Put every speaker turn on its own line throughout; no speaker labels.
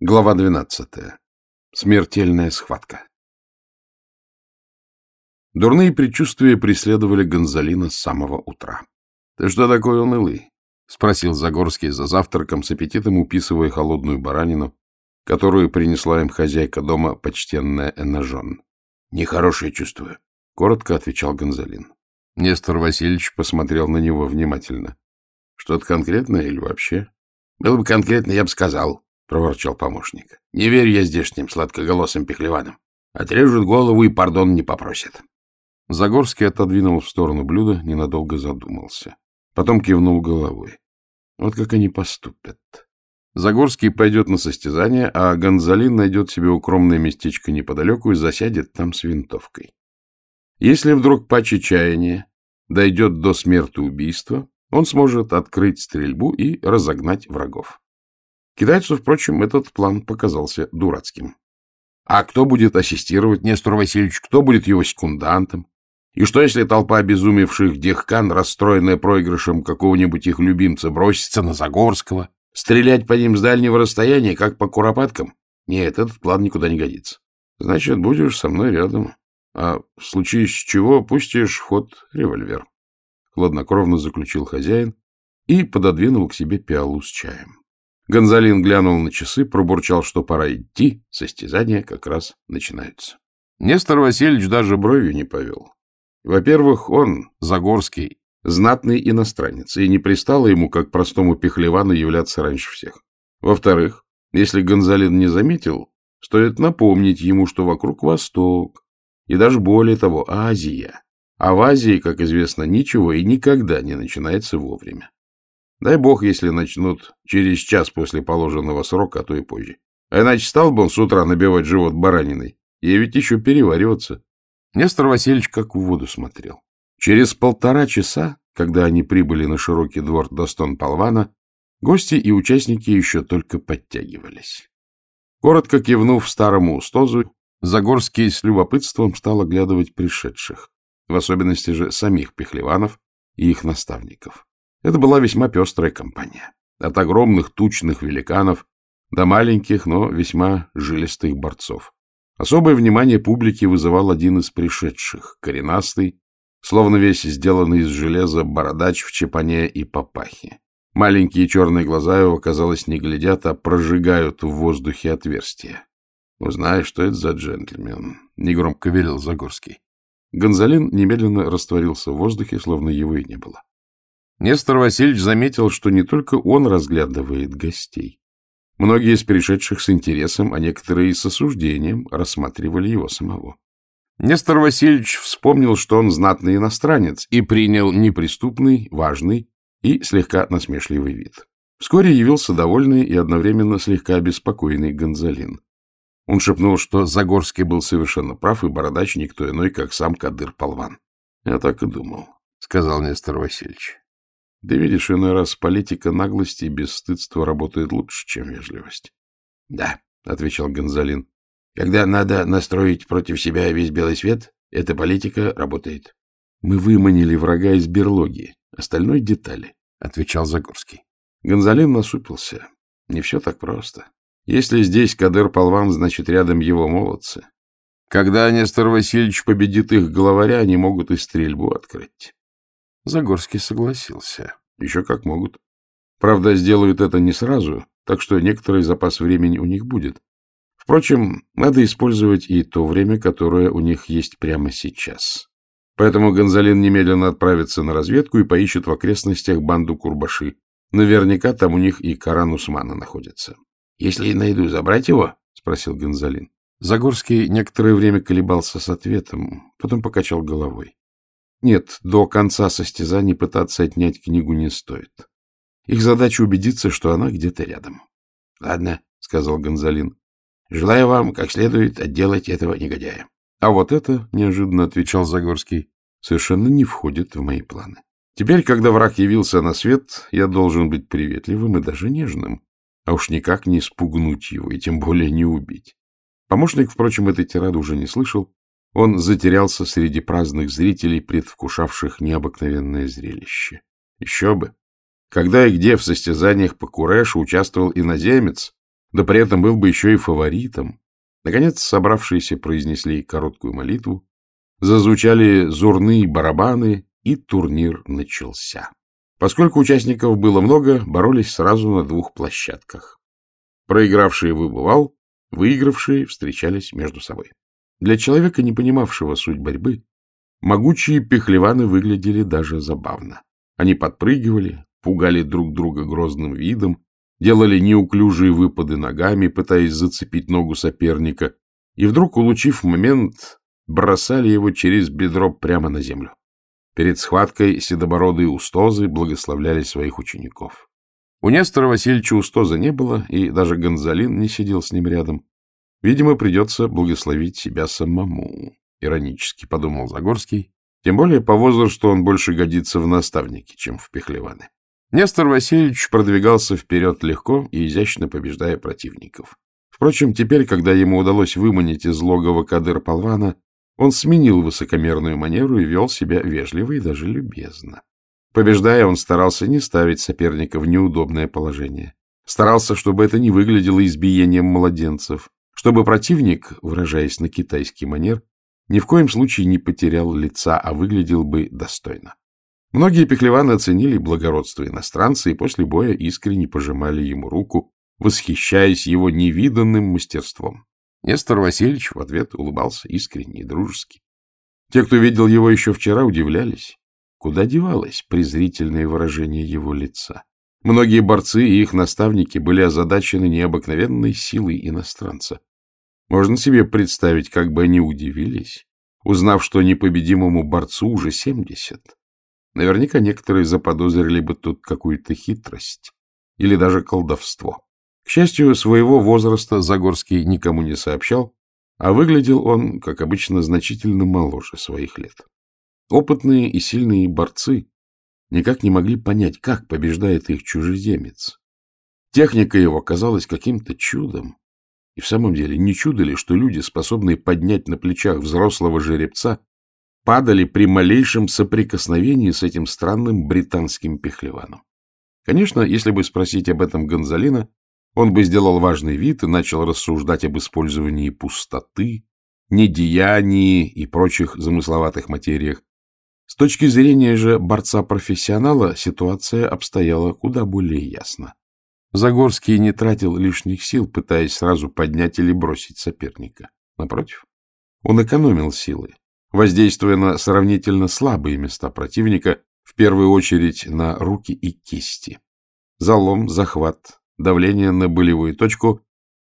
Глава 12. Смертельная схватка. Дурные предчувствия преследовали Гонзалина с самого утра. — Ты что такой унылый? — спросил Загорский за завтраком, с аппетитом уписывая холодную баранину, которую принесла им хозяйка дома, почтенная Энажон. — Нехорошее чувствую, — коротко отвечал Гонзалин. Нестор Васильевич посмотрел на него внимательно. — Что-то конкретное или вообще? — Было бы конкретно, я бы сказал, — проворчал помощник. — Не верю я здешним сладкоголосым пехлеванам. Отрежут голову и пардон не попросят. Загорский отодвинул в сторону блюда, ненадолго задумался. Потом кивнул головой. Вот как они поступят. Загорский пойдет на состязание, а Гонзалин найдет себе укромное местечко неподалеку и засядет там с винтовкой. Если вдруг паче чаяния дойдет до смерти убийства, он сможет открыть стрельбу и разогнать врагов. Китайцу, впрочем, этот план показался дурацким. А кто будет ассистировать Нестору Васильевичу? Кто будет его секундантом? И что, если толпа обезумевших дехкан, расстроенная проигрышем какого-нибудь их любимца, бросится на Загорского? Стрелять по ним с дальнего расстояния, как по куропаткам? Нет, этот план никуда не годится. Значит, будешь со мной рядом. А в случае с чего пустишь в ход револьвер. Хладнокровно заключил хозяин и пододвинул к себе пиалу с чаем. Гонзалин глянул на часы, пробурчал, что пора идти, состязания как раз начинаются. Нестор Васильевич даже бровью не повел. Во-первых, он, Загорский, знатный иностранец, и не пристало ему, как простому пехлевану, являться раньше всех. Во-вторых, если Гонзалин не заметил, стоит напомнить ему, что вокруг Восток, и даже более того, Азия. А в Азии, как известно, ничего и никогда не начинается вовремя. Дай бог, если начнут через час после положенного срока, а то и позже. А иначе стал бы он с утра набивать живот бараниной. Ей ведь еще перевариваться. Нестор Васильевич как в воду смотрел. Через полтора часа, когда они прибыли на широкий двор Достон Полвана, гости и участники еще только подтягивались. Коротко кивнув старому устозу, Загорский с любопытством стал оглядывать пришедших, в особенности же самих пехлеванов и их наставников. Это была весьма пестрая компания. От огромных тучных великанов до маленьких, но весьма жилистых борцов. Особое внимание публики вызывал один из пришедших, коренастый, словно весь сделанный из железа бородач в чепане и папахе. Маленькие черные глаза его, казалось, не глядят, а прожигают в воздухе отверстия. «Узнай, что это за джентльмен», — негромко велел Загорский. Гонзалин немедленно растворился в воздухе, словно его и не было. Нестор Васильевич заметил, что не только он разглядывает гостей. Многие из пришедших с интересом, а некоторые и с осуждением рассматривали его самого. Нестор Васильевич вспомнил, что он знатный иностранец, и принял неприступный, важный и слегка насмешливый вид. Вскоре явился довольный и одновременно слегка обеспокоенный Гонзалин. Он шепнул, что Загорский был совершенно прав, и бородач никто иной, как сам Кадыр-Полван. — Я так и думал, — сказал Нестор Васильевич. Да видишь, иной раз политика наглости и бесстыдства работает лучше, чем вежливость. — Да, — отвечал Гонзалин. — Когда надо настроить против себя весь белый свет, эта политика работает. — Мы выманили врага из берлоги. Остальной — детали, — отвечал Загорский. Гонзалин насупился. Не все так просто. Если здесь Кадыр-Полван, значит, рядом его молодцы. Когда Нестор Васильевич победит их главаря, они могут и стрельбу открыть. Загорский согласился. Еще как могут. Правда, сделают это не сразу, так что некоторый запас времени у них будет. Впрочем, надо использовать и то время, которое у них есть прямо сейчас. Поэтому Гонзалин немедленно отправится на разведку и поищет в окрестностях банду Курбаши. Наверняка там у них и Каран Усмана находится. — Если найду, забрать его? — спросил Гонзалин. Загорский некоторое время колебался с ответом, потом покачал головой. Нет, до конца состязаний пытаться отнять книгу не стоит. Их задача убедиться, что она где-то рядом. — Ладно, — сказал Гонзалин. — Желаю вам как следует отделать этого негодяя. — А вот это, — неожиданно отвечал Загорский, — совершенно не входит в мои планы. Теперь, когда враг явился на свет, я должен быть приветливым и даже нежным, а уж никак не спугнуть его, и тем более не убить. Помощник, впрочем, этой тирады уже не слышал, он затерялся среди праздных зрителей, предвкушавших необыкновенное зрелище. Еще бы! Когда и где в состязаниях по Курешу участвовал иноземец, да при этом был бы еще и фаворитом. Наконец собравшиеся произнесли короткую молитву, зазвучали зурные барабаны, и турнир начался. Поскольку участников было много, боролись сразу на двух площадках. Проигравшие выбывал, выигравшие встречались между собой. Для человека, не понимавшего суть борьбы, могучие пехлеваны выглядели даже забавно. Они подпрыгивали, пугали друг друга грозным видом, делали неуклюжие выпады ногами, пытаясь зацепить ногу соперника, и вдруг, улучив момент, бросали его через бедро прямо на землю. Перед схваткой седобородые устозы благословляли своих учеников. У Нестора Васильевича устоза не было, и даже Гонзалин не сидел с ним рядом. Видимо, придется благословить себя самому, — иронически подумал Загорский. Тем более по возрасту он больше годится в наставнике, чем в пехлеваны. Нестор Васильевич продвигался вперед легко и изящно побеждая противников. Впрочем, теперь, когда ему удалось выманить из логова Кадыр-Полвана, он сменил высокомерную манеру и вел себя вежливо и даже любезно. Побеждая, он старался не ставить соперника в неудобное положение. Старался, чтобы это не выглядело избиением младенцев, чтобы противник, выражаясь на китайский манер, ни в коем случае не потерял лица, а выглядел бы достойно. Многие пеклеваны оценили благородство иностранца и после боя искренне пожимали ему руку, восхищаясь его невиданным мастерством. Нестор Васильевич в ответ улыбался искренне и дружески. Те, кто видел его еще вчера, удивлялись, куда девалось презрительное выражение его лица. Многие борцы и их наставники были озадачены необыкновенной силой иностранца. Можно себе представить, как бы они удивились, узнав, что непобедимому борцу уже семьдесят. Наверняка некоторые заподозрили бы тут какую-то хитрость или даже колдовство. К счастью, своего возраста Загорский никому не сообщал, а выглядел он, как обычно, значительно моложе своих лет. Опытные и сильные борцы никак не могли понять, как побеждает их чужеземец. Техника его казалась каким-то чудом. И в самом деле не чудо ли, что люди, способные поднять на плечах взрослого жеребца, падали при малейшем соприкосновении с этим странным британским пехлеваном. Конечно, если бы спросить об этом Гонзалина, он бы сделал важный вид и начал рассуждать об использовании пустоты, недеянии и прочих замысловатых материях. С точки зрения же борца-профессионала ситуация обстояла куда более ясно. Загорский не тратил лишних сил, пытаясь сразу поднять или бросить соперника. Напротив, он экономил силы, воздействуя на сравнительно слабые места противника, в первую очередь на руки и кисти. Залом, захват, давление на болевую точку,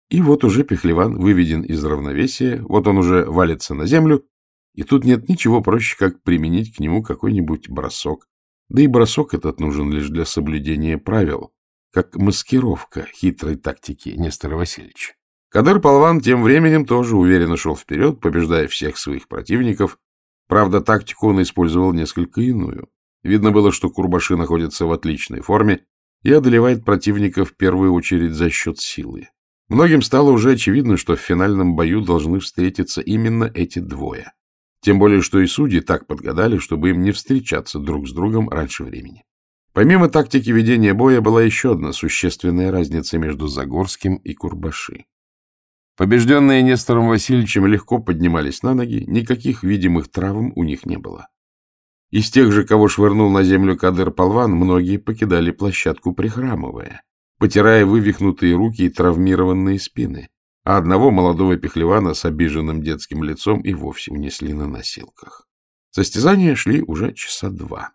и вот уже Пехлеван выведен из равновесия, вот он уже валится на землю, и тут нет ничего проще, как применить к нему какой-нибудь бросок. Да и бросок этот нужен лишь для соблюдения правил, как маскировка хитрой тактики Нестора Васильевича. Кадыр Полван тем временем тоже уверенно шел вперед, побеждая всех своих противников. Правда, тактику он использовал несколько иную. Видно было, что Курбаши находится в отличной форме и одолевает противника в первую очередь за счет силы. Многим стало уже очевидно, что в финальном бою должны встретиться именно эти двое. Тем более, что и судьи так подгадали, чтобы им не встречаться друг с другом раньше времени. Помимо тактики ведения боя была еще одна существенная разница между Загорским и Курбаши. Побежденные Нестором Васильевичем легко поднимались на ноги, никаких видимых травм у них не было. Из тех же, кого швырнул на землю Кадыр Полван, многие покидали площадку прихрамывая, потирая вывихнутые руки и травмированные спины, а одного молодого пехлевана с обиженным детским лицом и вовсе унесли на носилках. Состязания шли уже часа два.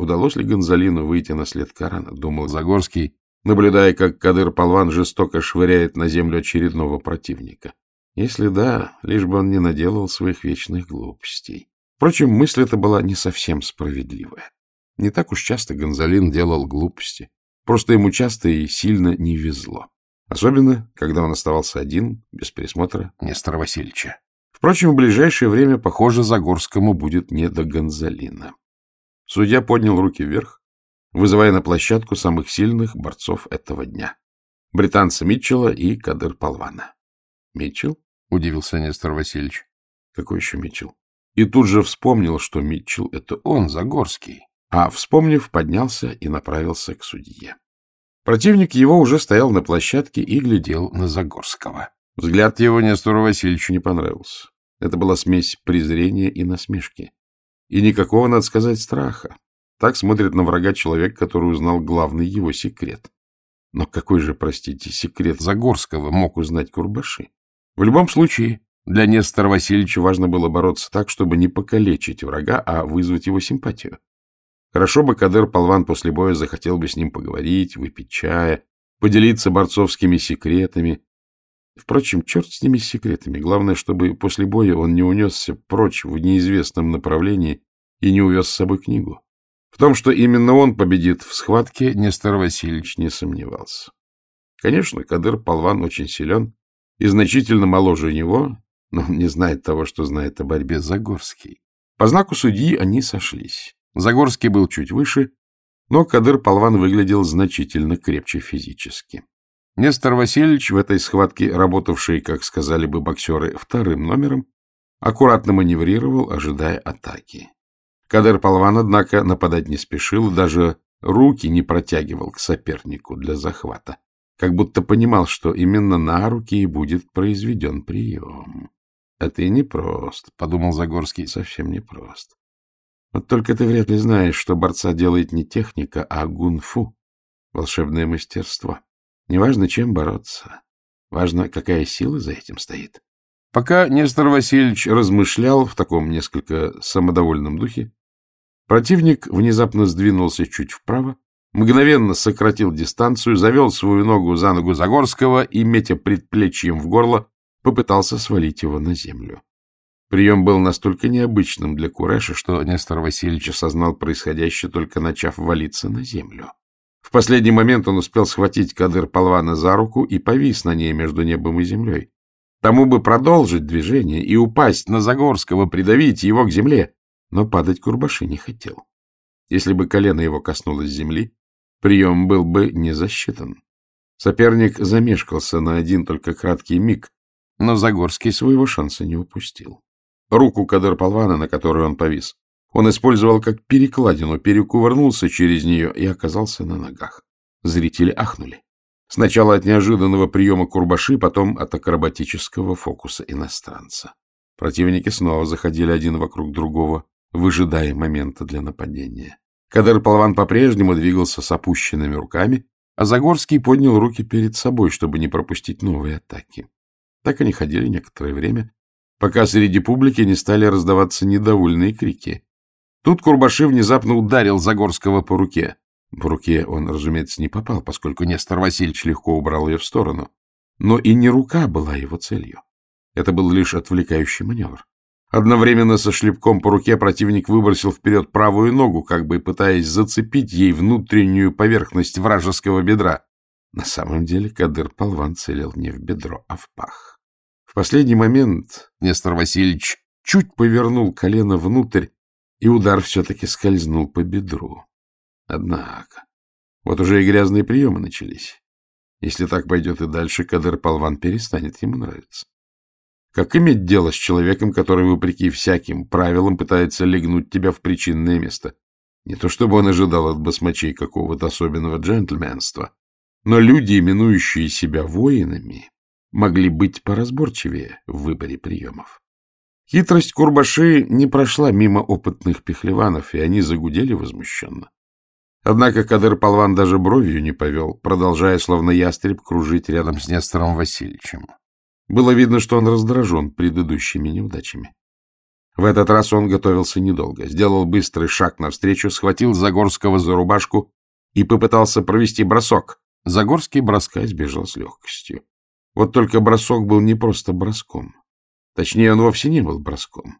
Удалось ли Гонзалину выйти на след Корана, думал Загорский, наблюдая, как Кадыр-Полван жестоко швыряет на землю очередного противника. Если да, лишь бы он не наделал своих вечных глупостей. Впрочем, мысль эта была не совсем справедливая. Не так уж часто Гонзалин делал глупости. Просто ему часто и сильно не везло. Особенно, когда он оставался один, без присмотра Нестора Васильевича. Впрочем, в ближайшее время, похоже, Загорскому будет не до Гонзалина. Судья поднял руки вверх, вызывая на площадку самых сильных борцов этого дня. Британца Митчелла и Кадыр Полвана. — Митчелл? — удивился Нестор Васильевич. — Какой еще Митчелл? И тут же вспомнил, что Митчелл — это он, Загорский. А, вспомнив, поднялся и направился к судье. Противник его уже стоял на площадке и глядел на Загорского. Взгляд его Нестору Васильевичу не понравился. Это была смесь презрения и насмешки. И никакого, надо сказать, страха. Так смотрит на врага человек, который узнал главный его секрет. Но какой же, простите, секрет Загорского мог узнать Курбаши? В любом случае, для Нестора Васильевича важно было бороться так, чтобы не покалечить врага, а вызвать его симпатию. Хорошо бы Кадыр Полван после боя захотел бы с ним поговорить, выпить чая, поделиться борцовскими секретами. Впрочем, черт с ними с секретами. Главное, чтобы после боя он не унесся прочь в неизвестном направлении и не увез с собой книгу. В том, что именно он победит в схватке, Нестор Васильевич не сомневался. Конечно, Кадыр Полван очень силен и значительно моложе него, но не знает того, что знает о борьбе Загорский. По знаку судьи они сошлись. Загорский был чуть выше, но Кадыр Полван выглядел значительно крепче физически. Нестор Васильевич в этой схватке, работавший, как сказали бы боксеры, вторым номером, аккуратно маневрировал, ожидая атаки. Кадыр Полван, однако, нападать не спешил, даже руки не протягивал к сопернику для захвата, как будто понимал, что именно на руки и будет произведен прием. — Это и непрост, — подумал Загорский, — совсем непрост. Вот только ты вряд ли знаешь, что борца делает не техника, а гунфу, волшебное мастерство. Неважно, чем бороться, важно, какая сила за этим стоит. Пока Нестор Васильевич размышлял в таком несколько самодовольном духе, Противник внезапно сдвинулся чуть вправо, мгновенно сократил дистанцию, завел свою ногу за ногу Загорского и, метя предплечьем в горло, попытался свалить его на землю. Прием был настолько необычным для Куреша, что Нестор Васильевич осознал происходящее, только начав валиться на землю. В последний момент он успел схватить Кадыр Полвана за руку и повис на ней между небом и землей. Тому бы продолжить движение и упасть на Загорского, придавить его к земле, но падать Курбаши не хотел. Если бы колено его коснулось земли, прием был бы не засчитан. Соперник замешкался на один только краткий миг, но Загорский своего шанса не упустил. Руку кадыр Полвана, на которую он повис, он использовал как перекладину, перекувырнулся через нее и оказался на ногах. Зрители ахнули. Сначала от неожиданного приема Курбаши, потом от акробатического фокуса иностранца. Противники снова заходили один вокруг другого, выжидая момента для нападения. Кадыр Полван по-прежнему двигался с опущенными руками, а Загорский поднял руки перед собой, чтобы не пропустить новые атаки. Так они ходили некоторое время, пока среди публики не стали раздаваться недовольные крики. Тут Курбаши внезапно ударил Загорского по руке. По руке он, разумеется, не попал, поскольку Нестор Васильевич легко убрал ее в сторону. Но и не рука была его целью. Это был лишь отвлекающий маневр. Одновременно со шлепком по руке противник выбросил вперед правую ногу, как бы пытаясь зацепить ей внутреннюю поверхность вражеского бедра. На самом деле Кадыр Полван целил не в бедро, а в пах. В последний момент Нестор Васильевич чуть повернул колено внутрь, и удар все-таки скользнул по бедру. Однако, вот уже и грязные приемы начались. Если так пойдет и дальше, Кадыр Полван перестанет ему нравиться. Как иметь дело с человеком, который, вопреки всяким правилам, пытается легнуть тебя в причинное место? Не то чтобы он ожидал от басмачей какого-то особенного джентльменства, но люди, именующие себя воинами, могли быть поразборчивее в выборе приемов. Хитрость Курбаши не прошла мимо опытных пехлеванов, и они загудели возмущенно. Однако Кадыр Полван даже бровью не повел, продолжая, словно ястреб, кружить рядом с Нестором Васильевичем. Было видно, что он раздражен предыдущими неудачами. В этот раз он готовился недолго, сделал быстрый шаг навстречу, схватил Загорского за рубашку и попытался провести бросок. Загорский броска избежал с легкостью. Вот только бросок был не просто броском. Точнее, он вовсе не был броском.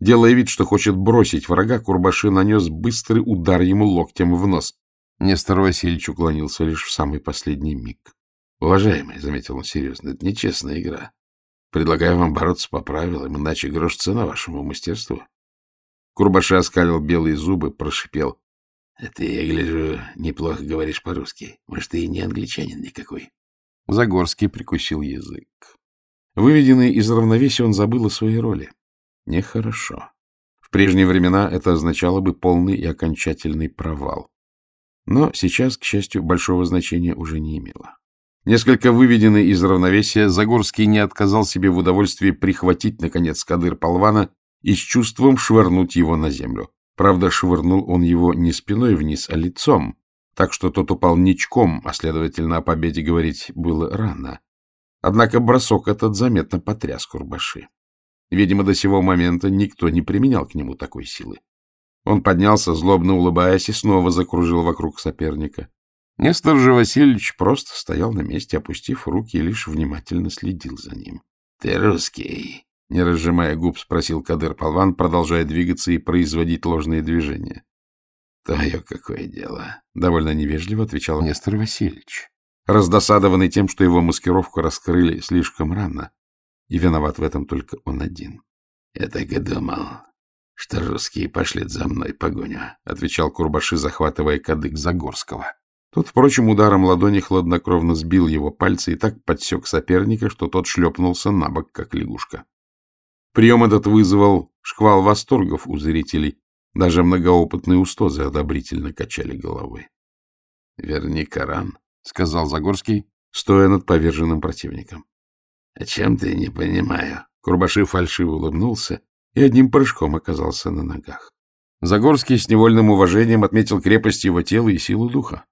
Делая вид, что хочет бросить врага, Курбаши нанес быстрый удар ему локтем в нос. Нестор Васильевич уклонился лишь в самый последний миг. Уважаемый, — заметил он серьезно, — это нечестная игра. Предлагаю вам бороться по правилам, иначе грош цена вашему мастерству. Курбаша оскалил белые зубы, прошипел. — Ты, я гляжу, неплохо говоришь по-русски. Может, ты и не англичанин никакой. Загорский прикусил язык. Выведенный из равновесия, он забыл о своей роли. Нехорошо. В прежние времена это означало бы полный и окончательный провал. но сейчас, к счастью, большого значения уже не имело. Несколько выведенный из равновесия, Загорский не отказал себе в удовольствии прихватить, наконец, кадыр полвана и с чувством швырнуть его на землю. Правда, швырнул он его не спиной вниз, а лицом, так что тот упал ничком, а, следовательно, о победе говорить было рано. Однако бросок этот заметно потряс Курбаши. Видимо, до сего момента никто не применял к нему такой силы. Он поднялся, злобно улыбаясь, и снова закружил вокруг соперника. Нестор же Васильевич просто стоял на месте, опустив руки, и лишь внимательно следил за ним. — Ты русский? — не разжимая губ, спросил Кадыр Полван, продолжая двигаться и производить ложные движения. — Твое какое дело? — довольно невежливо отвечал Нестор Васильевич, раздосадованный тем, что его маскировку раскрыли слишком рано, и виноват в этом только он один. — Я так и думал, что русские пошлют за мной погоню, — отвечал Курбаши, захватывая кадык Загорского. Тот, впрочем, ударом ладони хладнокровно сбил его пальцы и так подсек соперника, что тот шлепнулся на бок, как лягушка. Прием этот вызвал шквал восторгов у зрителей. Даже многоопытные устозы одобрительно качали головой. — Верни Коран, — сказал Загорский, стоя над поверженным противником. — О чем ты не понимаю? Курбаши фальшиво улыбнулся и одним прыжком оказался на ногах. Загорский с невольным уважением отметил крепость его тела и силу духа.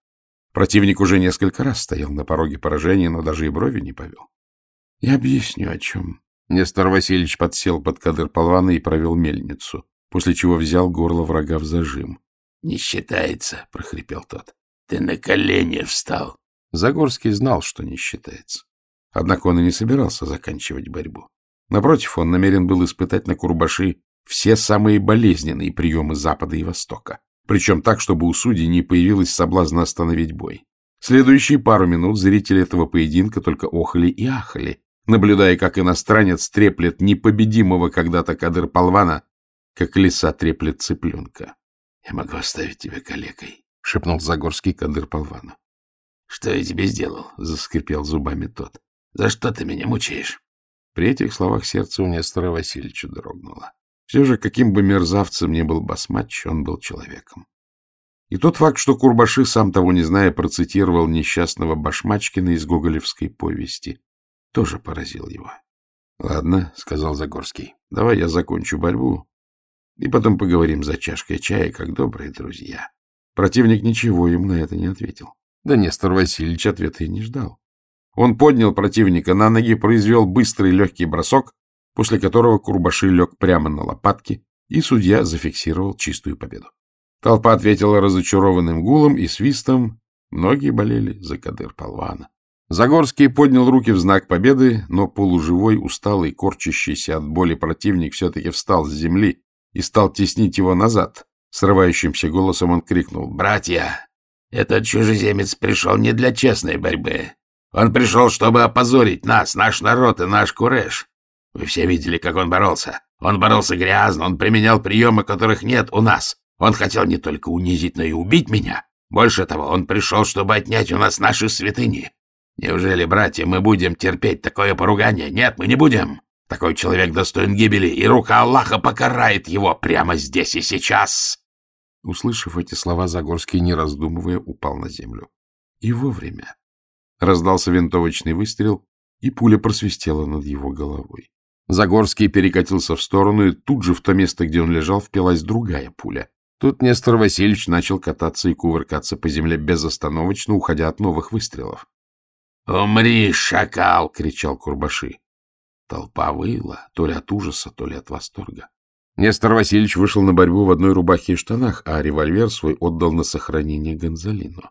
Противник уже несколько раз стоял на пороге поражения, но даже и брови не повел. — Я объясню, о чем. Нестор Васильевич подсел под кадыр полвана и провел мельницу, после чего взял горло врага в зажим. — Не считается, — прохрипел тот. — Ты на колени встал. Загорский знал, что не считается. Однако он и не собирался заканчивать борьбу. Напротив, он намерен был испытать на Курбаши все самые болезненные приемы Запада и Востока причем так, чтобы у судей не появилось соблазна остановить бой. Следующие пару минут зрители этого поединка только охали и ахали, наблюдая, как иностранец треплет непобедимого когда-то кадыр Полвана, как лиса треплет цыпленка. — Я могу оставить тебя калекой, — шепнул Загорский кадыр Полвану. — Что я тебе сделал? — заскрипел зубами тот. — За что ты меня мучаешь? При этих словах сердце у Нестора Васильевича дрогнуло. Все же, каким бы мерзавцем ни был Басмач, он был человеком. И тот факт, что Курбаши, сам того не зная, процитировал несчастного Башмачкина из гоголевской повести, тоже поразил его. — Ладно, — сказал Загорский, — давай я закончу борьбу, и потом поговорим за чашкой чая, как добрые друзья. Противник ничего ему на это не ответил. Да Нестор Васильевич ответа и не ждал. Он поднял противника на ноги, произвел быстрый легкий бросок, после которого Курбаши лег прямо на лопатки, и судья зафиксировал чистую победу. Толпа ответила разочарованным гулом и свистом. Многие болели за кадыр Полвана. Загорский поднял руки в знак победы, но полуживой, усталый, корчащийся от боли противник все-таки встал с земли и стал теснить его назад. Срывающимся голосом он крикнул «Братья, этот чужеземец пришел не для честной борьбы. Он пришел, чтобы опозорить нас, наш народ и наш Куреш. Вы все видели, как он боролся. Он боролся грязно, он применял приемы, которых нет у нас. Он хотел не только унизить, но и убить меня. Больше того, он пришел, чтобы отнять у нас наши святыни. Неужели, братья, мы будем терпеть такое поругание? Нет, мы не будем. Такой человек достоин гибели, и рука Аллаха покарает его прямо здесь и сейчас. Услышав эти слова, Загорский, не раздумывая, упал на землю. И вовремя. Раздался винтовочный выстрел, и пуля просвистела над его головой. Загорский перекатился в сторону, и тут же в то место, где он лежал, впилась другая пуля. Тут Нестор Васильевич начал кататься и кувыркаться по земле безостановочно, уходя от новых выстрелов. — Умри, шакал! — кричал Курбаши. Толпа выла, то ли от ужаса, то ли от восторга. Нестор Васильевич вышел на борьбу в одной рубахе и штанах, а револьвер свой отдал на сохранение Гонзалину.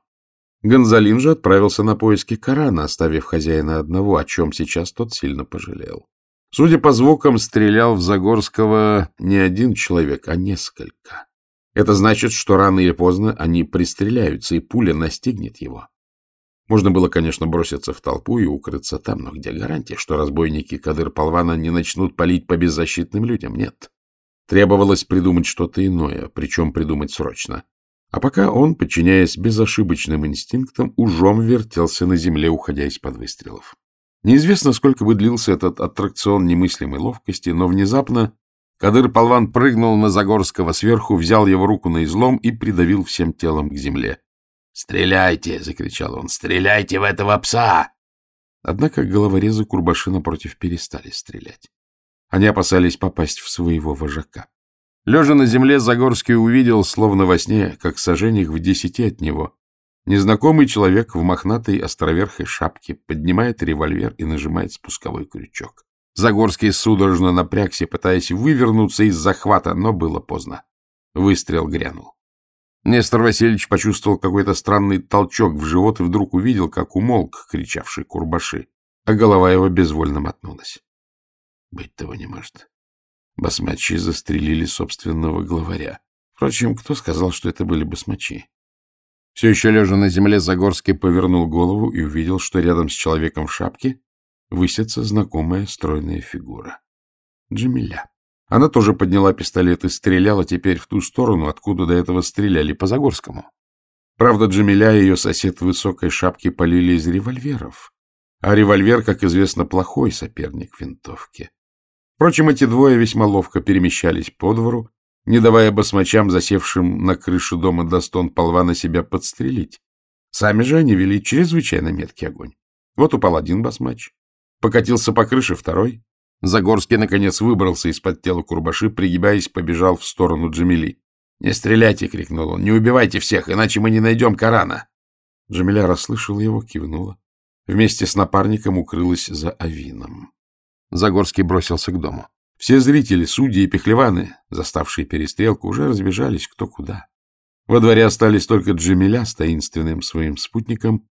Гонзалин же отправился на поиски Корана, оставив хозяина одного, о чем сейчас тот сильно пожалел. Судя по звукам, стрелял в Загорского не один человек, а несколько. Это значит, что рано или поздно они пристреляются, и пуля настигнет его. Можно было, конечно, броситься в толпу и укрыться там, но где гарантия, что разбойники Кадыр-Полвана не начнут палить по беззащитным людям? Нет. Требовалось придумать что-то иное, причем придумать срочно. А пока он, подчиняясь безошибочным инстинктам, ужом вертелся на земле, уходя из-под выстрелов. Неизвестно, сколько бы длился этот аттракцион немыслимой ловкости, но внезапно Кадыр-Полван прыгнул на Загорского сверху, взял его руку на излом и придавил всем телом к земле. «Стреляйте!» — закричал он. «Стреляйте в этого пса!» Однако головорезы Курбаши напротив перестали стрелять. Они опасались попасть в своего вожака. Лежа на земле, Загорский увидел, словно во сне, как сожжениях в десяти от него, незнакомый человек в мохнатой островерхой шапке поднимает револьвер и нажимает спусковой крючок. Загорский судорожно напрягся, пытаясь вывернуться из захвата, но было поздно. Выстрел грянул. Нестор Васильевич почувствовал какой-то странный толчок в живот и вдруг увидел, как умолк кричавший Курбаши, а голова его безвольно мотнулась. Быть того не может. Басмачи застрелили собственного главаря. Впрочем, кто сказал, что это были басмачи? Все еще лежа на земле, Загорский повернул голову и увидел, что рядом с человеком в шапке высится знакомая стройная фигура. Джамиля. Она тоже подняла пистолет и стреляла теперь в ту сторону, откуда до этого стреляли по Загорскому. Правда, Джамиля и ее сосед в высокой шапке полили из револьверов, а револьвер, как известно, плохой соперник винтовки. Впрочем, эти двое весьма ловко перемещались по двору, не давая басмачам, засевшим на крыше дома Достон полва на себя подстрелить. Сами же они вели чрезвычайно меткий огонь. Вот упал один басмач, покатился по крыше второй, Загорский, наконец, выбрался из-под тела Курбаши, пригибаясь, побежал в сторону Джамили. «Не стреляйте!» — крикнул он. «Не убивайте всех, иначе мы не найдем Корана!» Джамиля расслышала его, кивнула. Вместе с напарником укрылась за авином. Загорский бросился к дому. Все зрители, судьи и пехлеваны, заставшие перестрелку, уже разбежались кто куда. Во дворе остались только Джамиля с таинственным своим спутником,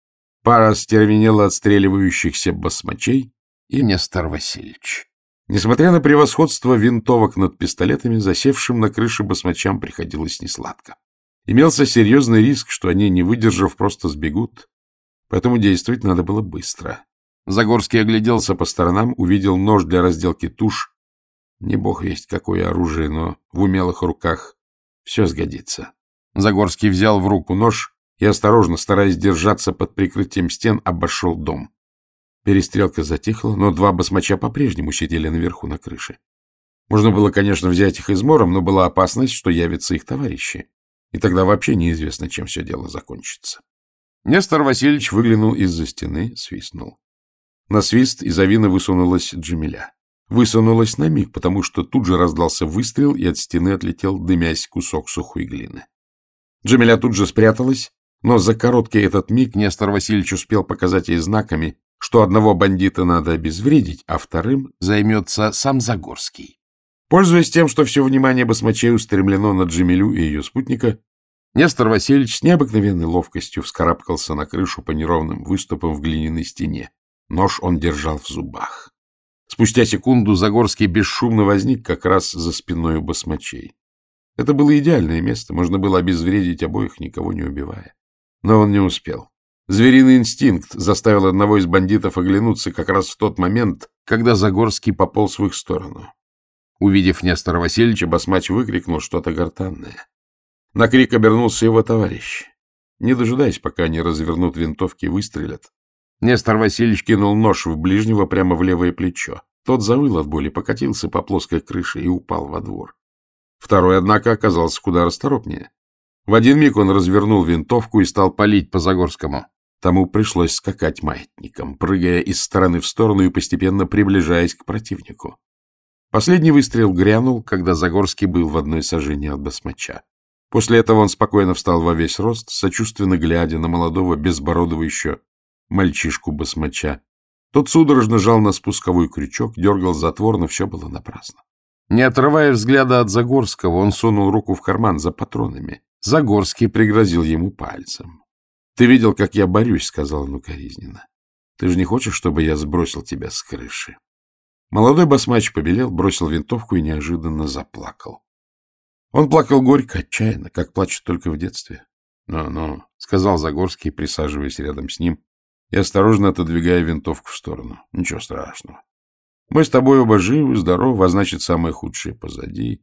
пара стервенело отстреливающихся басмачей и Нестор Васильевич. Несмотря на превосходство винтовок над пистолетами, засевшим на крыше басмачам приходилось несладко. Имелся серьезный риск, что они, не выдержав, просто сбегут. Поэтому действовать надо было быстро. Загорский огляделся по сторонам, увидел нож для разделки туш. Не бог весть, какое оружие, но в умелых руках все сгодится. Загорский взял в руку нож и, осторожно, стараясь держаться под прикрытием стен, обошел дом. Перестрелка затихла, но два басмача по-прежнему сидели наверху на крыше. Можно было, конечно, взять их измором, но была опасность, что явятся их товарищи. И тогда вообще неизвестно, чем все дело закончится. Нестор Васильевич выглянул из-за стены, свистнул. На свист из авина высунулась Джамиля. Высунулась на миг, потому что тут же раздался выстрел, и от стены отлетел, дымясь, кусок сухой глины. Джамиля тут же спряталась, но за короткий этот миг Нестор Васильевич успел показать ей знаками, что одного бандита надо обезвредить, а вторым займется сам Загорский. Пользуясь тем, что все внимание басмачей устремлено на Джемилю и ее спутника, Нестор Васильевич с необыкновенной ловкостью вскарабкался на крышу по неровным выступам в глиняной стене. Нож он держал в зубах. Спустя секунду Загорский бесшумно возник как раз за спиной у басмачей. Это было идеальное место, можно было обезвредить обоих, никого не убивая. Но он не успел. Звериный инстинкт заставил одного из бандитов оглянуться как раз в тот момент, когда Загорский пополз в их сторону. Увидев Нестора Васильевича, басмач выкрикнул что-то гортанное. На крик обернулся его товарищ. Не дожидаясь, пока они развернут винтовки и выстрелят, Нестор Васильевич кинул нож в ближнего прямо в левое плечо. Тот завыл от боли, покатился по плоской крыше и упал во двор. Второй, однако, оказался куда расторопнее. В один миг он развернул винтовку и стал палить по Загорскому. Тому пришлось скакать маятником, прыгая из стороны в сторону и постепенно приближаясь к противнику. Последний выстрел грянул, когда Загорский был в одной сажении от басмача. После этого он спокойно встал во весь рост, сочувственно глядя на молодого, безбородого еще мальчишку-басмача. Тот судорожно жал на спусковой крючок, дергал затвор, но все было напрасно. Не отрывая взгляда от Загорского, он сунул руку в карман за патронами. Загорский пригрозил ему пальцем. — Ты видел, как я борюсь, — сказал он укоризненно. — Ты же не хочешь, чтобы я сбросил тебя с крыши? Молодой басмач побелел, бросил винтовку и неожиданно заплакал. Он плакал горько, отчаянно, как плачет только в детстве. «Ну, — Ну-ну, — сказал Загорский, присаживаясь рядом с ним и осторожно отодвигая винтовку в сторону. — Ничего страшного. Мы с тобой оба живы, здоровы, а значит, самое худшее позади.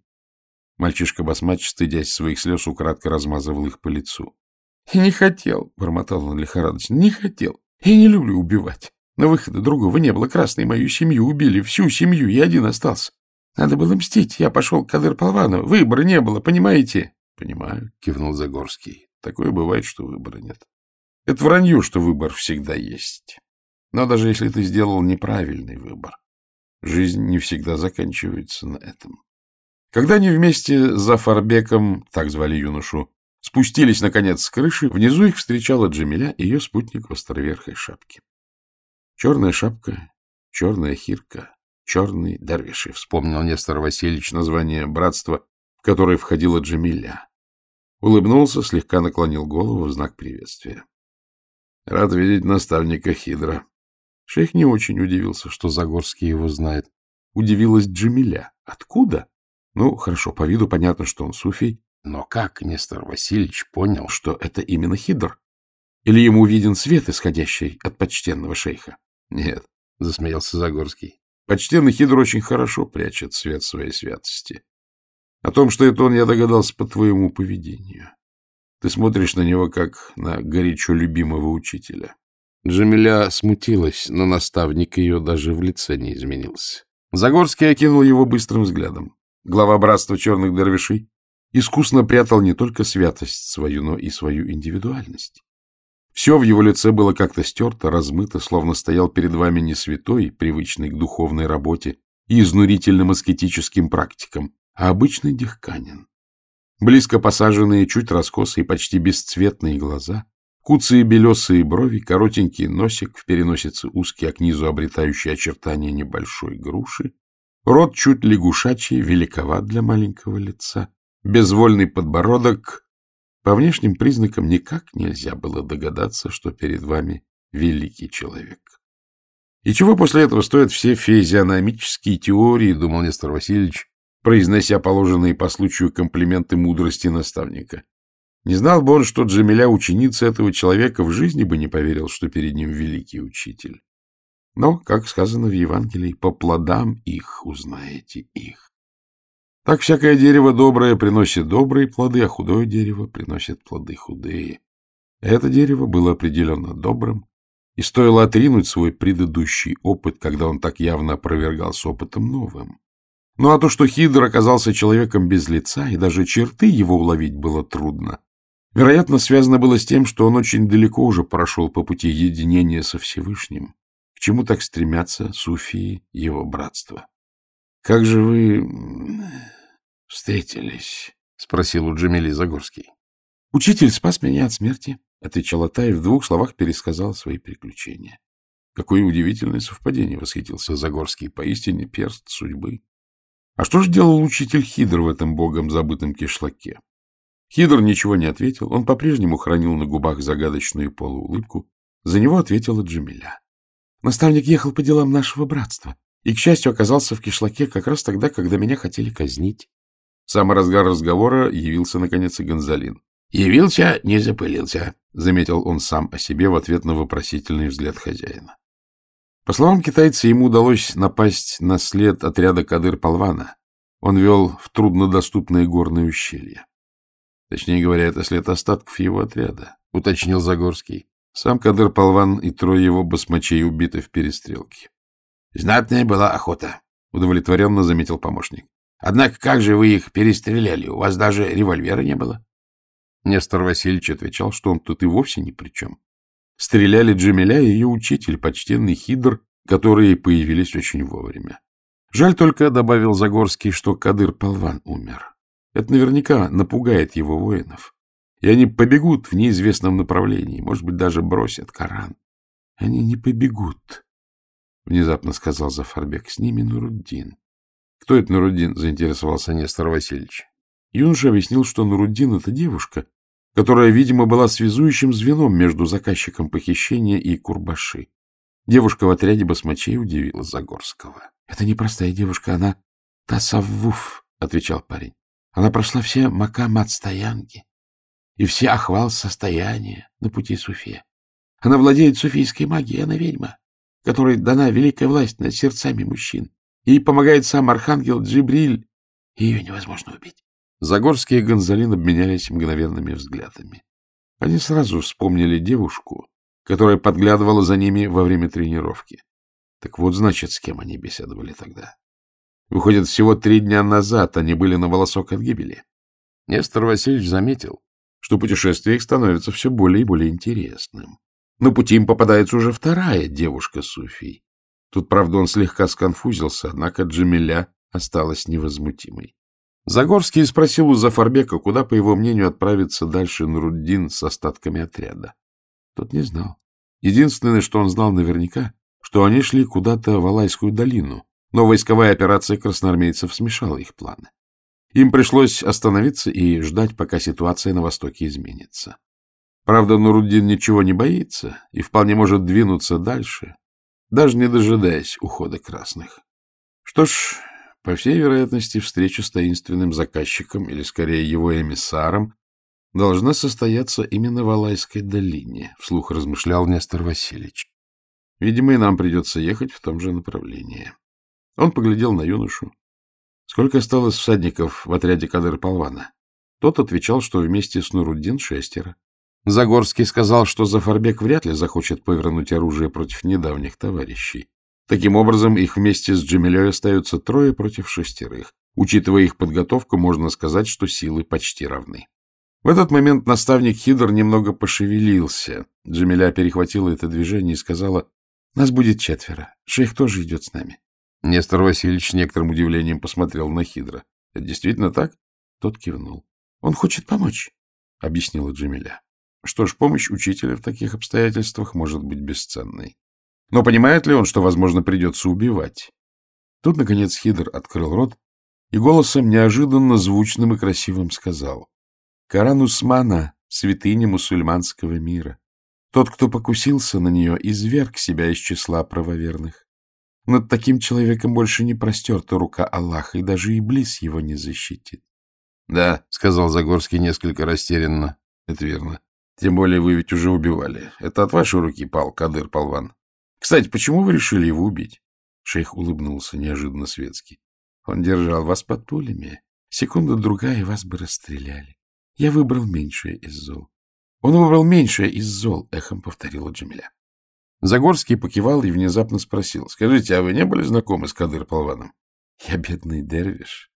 Мальчишка-басмач, стыдясь своих слез, украдко размазывал их по лицу. — Я не хотел, — бормотал он лихорадочно, — не хотел. Я не люблю убивать. Но выхода другого не было. Красные мою семью убили, всю семью, я один остался. Надо было мстить. Я пошел к Кадыр Полвану. Выбора не было, понимаете? — Понимаю, — кивнул Загорский. Такое бывает, что выбора нет. Это вранье, что выбор всегда есть. Но даже если ты сделал неправильный выбор, жизнь не всегда заканчивается на этом. Когда они вместе за Фарбеком, так звали юношу, спустились, наконец, с крыши, внизу их встречала Джамиля и ее спутник в островерхой шапке. Черная шапка, черная хирка, черный дервиши, вспомнил Нестор Васильевич название братства, в которое входила Джамиля. Улыбнулся, слегка наклонил голову в знак приветствия. — Рад видеть наставника Хидра. Шейх не очень удивился, что Загорский его знает. Удивилась Джамиля. Откуда? Ну, хорошо, по виду понятно, что он суфий. Но как Нестор Васильевич понял, что это именно Хидр? Или ему виден свет, исходящий от почтенного шейха? Нет, — засмеялся Загорский. Почтенный Хидр очень хорошо прячет свет своей святости. О том, что это он, я догадался по твоему поведению. Ты смотришь на него, как на горячо любимого учителя. Джамиля смутилась, но наставник ее даже в лице не изменился. Загорский окинул его быстрым взглядом. Глава братства черных дервишей искусно прятал не только святость свою, но и свою индивидуальность. Все в его лице было как-то стерто, размыто, словно стоял перед вами не святой, привычный к духовной работе и изнурительным аскетическим практикам, а обычный дихканин. Близко посаженные, чуть раскосые, почти бесцветные глаза, куцые белесые брови, коротенький носик, в переносице узкий, а к низу обретающий очертания небольшой груши, рот чуть лягушачий, великоват для маленького лица, безвольный подбородок, по внешним признакам никак нельзя было догадаться, что перед вами великий человек. И чего после этого стоят все физиономические теории, думал Нестор Васильевич, произнося положенные по случаю комплименты мудрости наставника. Не знал бы он, что Джамиля, ученица этого человека, в жизни бы не поверил, что перед ним великий учитель. Но, как сказано в Евангелии, по плодам их узнаете их. Так всякое дерево доброе приносит добрые плоды, а худое дерево приносит плоды худые. Это дерево было определенно добрым, и стоило отринуть свой предыдущий опыт, когда он так явно опровергал с опытом новым. Ну а то, что Хидр оказался человеком без лица, и даже черты его уловить было трудно, вероятно, связано было с тем, что он очень далеко уже прошел по пути единения со Всевышним, к чему так стремятся суфии его братства. — Как же вы встретились? — спросил у Джамили Загорский. — Учитель спас меня от смерти, — отвечал Атай, в двух словах пересказал свои приключения. — Какое удивительное совпадение! — восхитился Загорский. — Поистине перст судьбы. А что же делал учитель Хидр в этом богом забытом кишлаке? Хидр ничего не ответил, он по-прежнему хранил на губах загадочную полуулыбку. За него ответила Джамиля. Наставник ехал по делам нашего братства и, к счастью, оказался в кишлаке как раз тогда, когда меня хотели казнить. В самый разгар разговора явился, наконец, и Гонзалин. — Явился, не запылился, — заметил он сам о себе в ответ на вопросительный взгляд хозяина. По словам китайца, ему удалось напасть на след отряда Кадыр-Палвана. Он вел в труднодоступное горное ущелье. Точнее говоря, это след остатков его отряда, — уточнил Загорский. Сам Кадыр-Палван и трое его басмачей убиты в перестрелке. Знатная была охота, — удовлетворенно заметил помощник. Однако как же вы их перестреляли? У вас даже револьвера не было? Нестор Васильевич отвечал, что он тут и вовсе ни при чем. Стреляли Джамиля и ее учитель, почтенный Хидр, которые появились очень вовремя. Жаль только, — добавил Загорский, — что Кадыр-Палван умер. Это наверняка напугает его воинов. И они побегут в неизвестном направлении, может быть, даже бросят Коран. Они не побегут, — внезапно сказал Зафарбек. — С ними Нуруддин. — Кто это Нуруддин? — заинтересовался Нестор Васильевич. Юноша объяснил, что Нуруддин — это девушка, которая, видимо, была связующим звеном между заказчиком похищения и Курбаши. Девушка в отряде басмачей удивила Загорского. — Это непростая девушка, она Тасаввуф, — отвечал парень. Она прошла все макам отстоянки и все ахвал состояния на пути Суфия. Она владеет суфийской магией, она ведьма которой дана великая власть над сердцами мужчин. Ей помогает сам архангел Джибриль. Ее невозможно убить. Загорский и Гонзалин обменялись мгновенными взглядами. Они сразу вспомнили девушку, которая подглядывала за ними во время тренировки. Так вот, значит, с кем они беседовали тогда. Выходит, всего три дня назад они были на волосок от гибели. Нестор Васильевич заметил, что путешествие их становится все более и более интересным. На пути им попадается уже вторая девушка Суфий. Тут, правда, он слегка сконфузился, однако Джамиля осталась невозмутимой. Загорский спросил у Зафарбека, куда, по его мнению, отправится дальше Нуруддин с остатками отряда. Тот не знал. Единственное, что он знал наверняка, что они шли куда-то в Алайскую долину, но войсковая операция красноармейцев смешала их планы. Им пришлось остановиться и ждать, пока ситуация на востоке изменится. Правда, Нуруддин ничего не боится и вполне может двинуться дальше, даже не дожидаясь ухода красных. Что ж, по всей вероятности, встреча с таинственным заказчиком, или скорее его эмиссаром, должна состояться именно в Алайской долине, — вслух размышлял Нестор Васильевич. Видимо, и нам придется ехать в том же направлении. Он поглядел на юношу. Сколько осталось всадников в отряде Кадыр-Палвана? Тот отвечал, что вместе с Нуруддин шестеро. Загорский сказал, что Зафарбек вряд ли захочет повернуть оружие против недавних товарищей. Таким образом, их вместе с Джамилей остаются трое против шестерых. Учитывая их подготовку, можно сказать, что силы почти равны. В этот момент наставник Хидр немного пошевелился. Джамиля перехватила это движение и сказала, «Нас будет четверо. Шейх тоже идет с нами». Нестор Васильевич некоторым удивлением посмотрел на Хидра. «Это действительно так?» Тот кивнул. «Он хочет помочь», — объяснила Джамиля. Что ж, помощь учителя в таких обстоятельствах может быть бесценной. Но понимает ли он, что, возможно, придется убивать? Тут, наконец, Хидр открыл рот и голосом неожиданно звучным и красивым сказал. Коран Усмана — святыня мусульманского мира. Тот, кто покусился на нее, изверг себя из числа правоверных. Над таким человеком больше не простерта рука Аллаха, и даже Иблис его не защитит. — Да, — сказал Загорский несколько растерянно. — Это верно. Тем более вы ведь уже убивали. Это от вашей руки пал Кадыр Полван. Кстати, почему вы решили его убить? Шейх улыбнулся неожиданно светски. Он держал вас под пулями. Секунда-другая, и вас бы расстреляли. Я выбрал меньшее из зол. Он выбрал меньшее из зол, эхом повторила Джамиля. Загорский покивал и внезапно спросил. — Скажите, а вы не были знакомы с Кадыр Полваном? — Я бедный дервиш.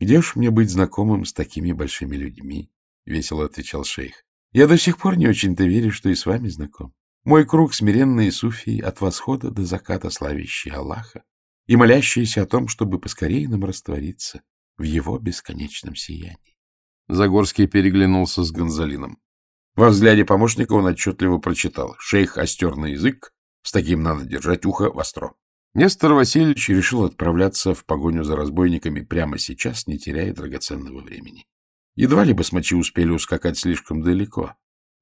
Где уж мне быть знакомым с такими большими людьми? — весело отвечал шейх. — Я до сих пор не очень-то верю, что и с вами знаком. Мой круг смиренные суфии от восхода до заката славящие Аллаха и молящиеся о том, чтобы поскорее нам раствориться в его бесконечном сиянии. Загорский переглянулся с Гонзалином. Во взгляде помощника он отчетливо прочитал. Шейх остер на язык, с таким надо держать ухо востро. Нестор Васильевич решил отправляться в погоню за разбойниками прямо сейчас, не теряя драгоценного времени. Едва ли басмачи успели ускакать слишком далеко.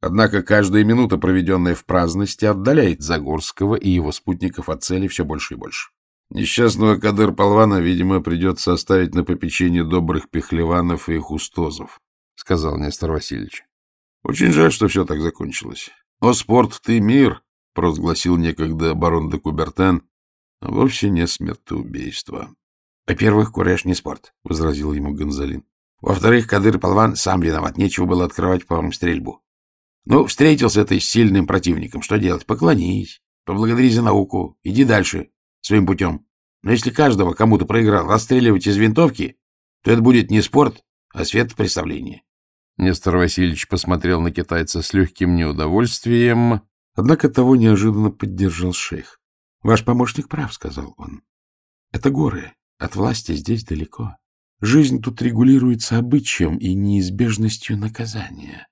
Однако каждая минута, проведенная в праздности, отдаляет Загорского и его спутников от цели все больше и больше. Несчастного Кадыр-Полвана, видимо, придется оставить на попечение добрых пехлеванов и хустозов, — сказал Нестор Васильевич. — Очень жаль, что все так закончилось. — О, спорт, ты мир! — провозгласил некогда барон де Кубертен, а вовсе не смертоубийство. — Во-первых, кураж не спорт, — возразил ему Гонзалин. — Во-вторых, Кадыр-Полван сам виноват, нечего было открывать по вам стрельбу. Ну, встретился ты с сильным противником, что делать? Поклонись, поблагодари за науку, иди дальше, своим путем. Но если каждого кому-то проиграл расстреливать из винтовки, то это будет не спорт, а светопредставление. Нестор Васильевич посмотрел на китайца с легким неудовольствием, однако того неожиданно поддержал шейх. — Ваш помощник прав, — сказал он. — Это горы, от власти здесь далеко. Жизнь тут регулируется обычаем и неизбежностью наказания.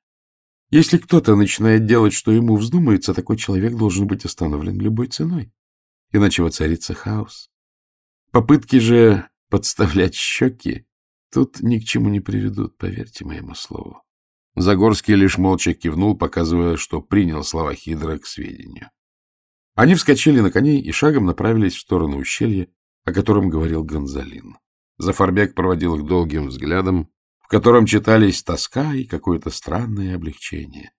Если кто-то начинает делать, что ему вздумается, такой человек должен быть остановлен любой ценой иначе воцарится хаос. Попытки же подставлять щеки тут ни к чему не приведут, поверьте моему слову. Загорский лишь молча кивнул, показывая, что принял слова Хидра к сведению. Они вскочили на коней и шагом направились в сторону ущелья, о котором говорил Гонзалин. Зафарбек проводил их долгим взглядом, котором читались тоска и какое-то странное облегчение.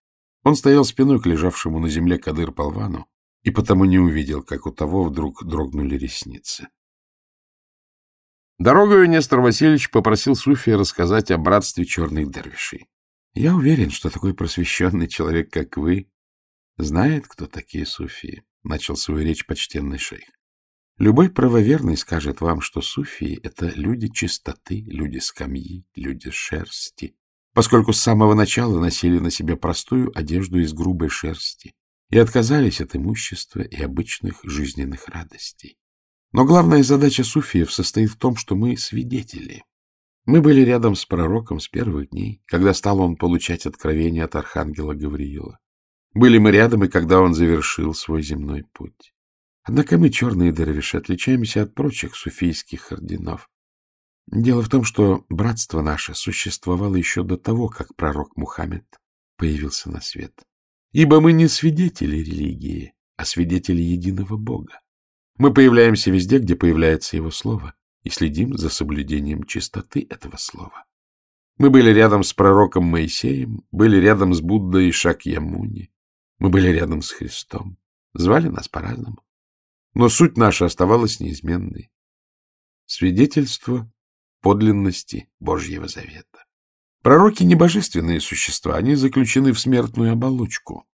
Он стоял спиной к лежавшему на земле Кадыр-Полвану, и потому не увидел, как у того вдруг дрогнули ресницы. Дорогою Нестор Васильевич попросил Суфия рассказать о братстве черных дервишей. Я уверен, что такой просвещенный человек, как вы, знает, кто такие суфии, — начал свою речь почтенный шейх. Любой правоверный скажет вам, что суфии — это люди чистоты, люди скамьи, люди шерсти, поскольку с самого начала носили на себе простую одежду из грубой шерсти и отказались от имущества и обычных жизненных радостей. Но главная задача суфиев состоит в том, что мы свидетели. Мы были рядом с пророком с первых дней, когда стал он получать откровения от архангела Гавриила. Были мы рядом и когда он завершил свой земной путь. Однако мы, черные дервиши, отличаемся от прочих суфийских орденов. Дело в том, что братство наше существовало еще до того, как пророк Мухаммед появился на свет. Ибо мы не свидетели религии, а свидетели единого Бога. Мы появляемся везде, где появляется Его Слово, и следим за соблюдением чистоты этого Слова. Мы были рядом с пророком Моисеем, были рядом с Буддой и Шакьямуни, мы были рядом с Христом, звали нас по-разному. Но суть наша оставалась неизменной. Свидетельство подлинности Божьего Завета. Пророки — не божественные существа, они заключены в смертную оболочку,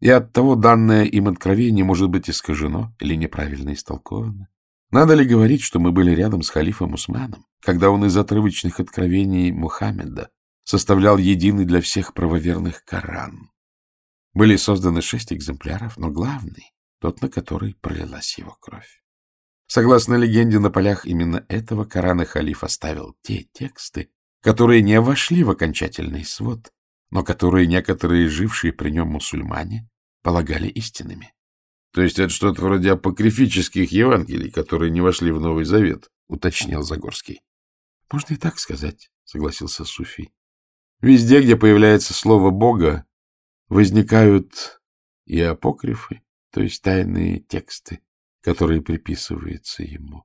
и оттого данное им откровение может быть искажено или неправильно истолковано. Надо ли говорить, что мы были рядом с халифом Усманом, когда он из отрывочных откровений Мухаммеда составлял единый для всех правоверных Коран? Были созданы шесть экземпляров, но главный — тот, на который пролилась его кровь. Согласно легенде, на полях именно этого Корана халиф оставил те тексты, которые не вошли в окончательный свод, но которые некоторые жившие при нем мусульмане полагали истинными. — То есть это что-то вроде апокрифических Евангелий, которые не вошли в Новый Завет, — уточнил Загорский. — Можно и так сказать, — согласился Суфий. Везде, где появляется слово Бога, возникают и апокрифы, то есть тайные тексты, которые приписываются ему.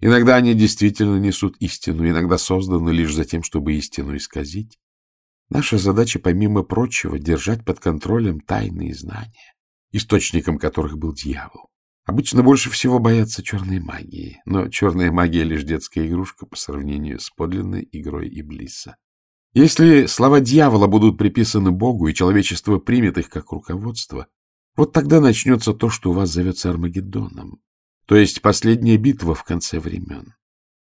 Иногда они действительно несут истину, иногда созданы лишь за тем, чтобы истину исказить. Наша задача, помимо прочего, держать под контролем тайные знания, источником которых был дьявол. Обычно больше всего боятся черной магии, но черная магия — лишь детская игрушка по сравнению с подлинной игрой Иблиса. Если слова дьявола будут приписаны Богу, и человечество примет их как руководство, вот тогда начнется то, что у вас зовется Армагеддоном, то есть последняя битва в конце времен.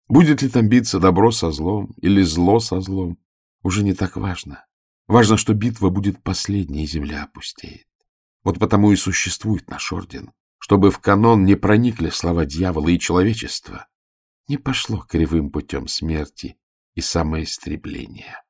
Будет ли там биться добро со злом или зло со злом, уже не так важно. Важно, что битва будет последней, и земля опустеет. Вот потому и существует наш орден, чтобы в канон не проникли слова дьявола и человечества, не пошло кривым путем смерти и самоистребления.